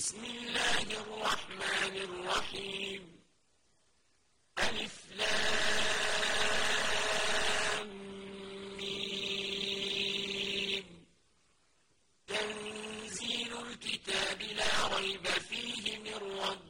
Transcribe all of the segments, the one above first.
بسم الله الرحمن الرحيم. ألف لام تنزيل الكتاب لا ريب فيه من رب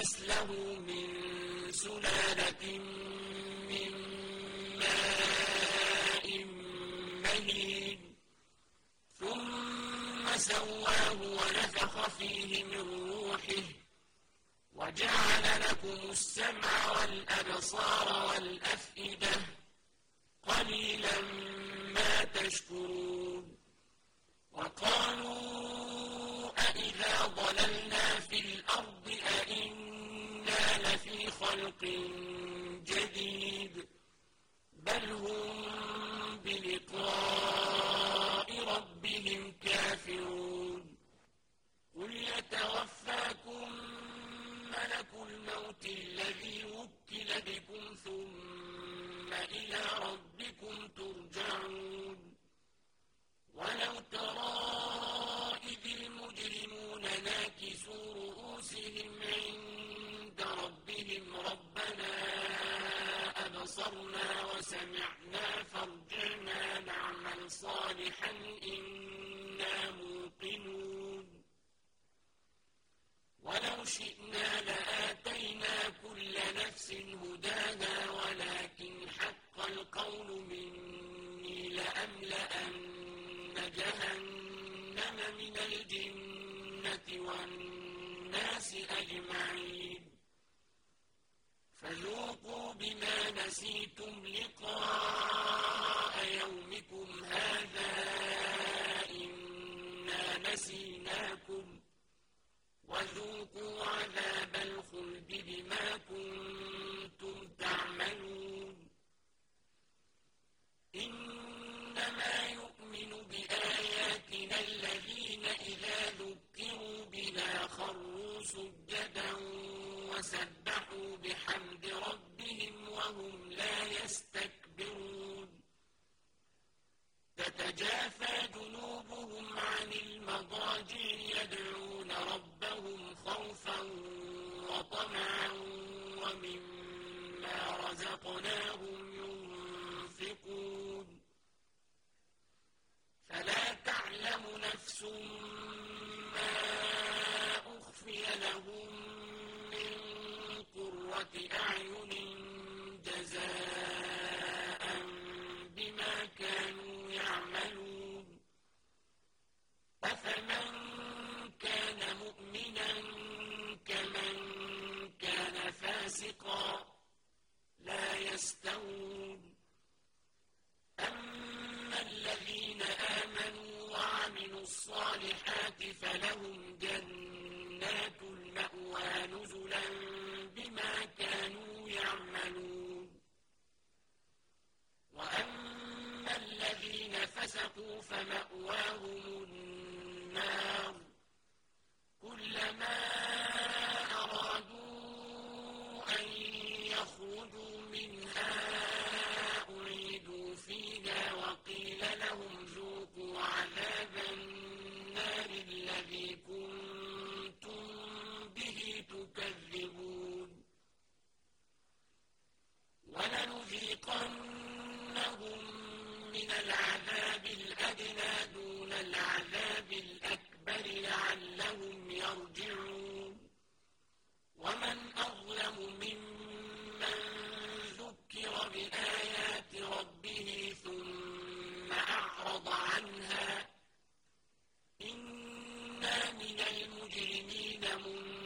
نسله من سلالة من ماء مهين. ثم سواه ونفخ فيه من روحه وجعل لكم السمع والأبصار والأفئدة قليلا ما تشكرون. وقالوا أئذا ضللنا في الأرض أئنا لفي خلق جديد بل هم صالحا إنا موقنون. ولو شئنا لآتينا كل نفس هداها ولكن حق القول مني لأملأن جهنم من الجنة والناس أجمعين. فذوقوا بما نسيتم لقاء ومما رزقناهم ينفقون. فلا تعلم نفس ما أخفي لهم المجرمين منكرا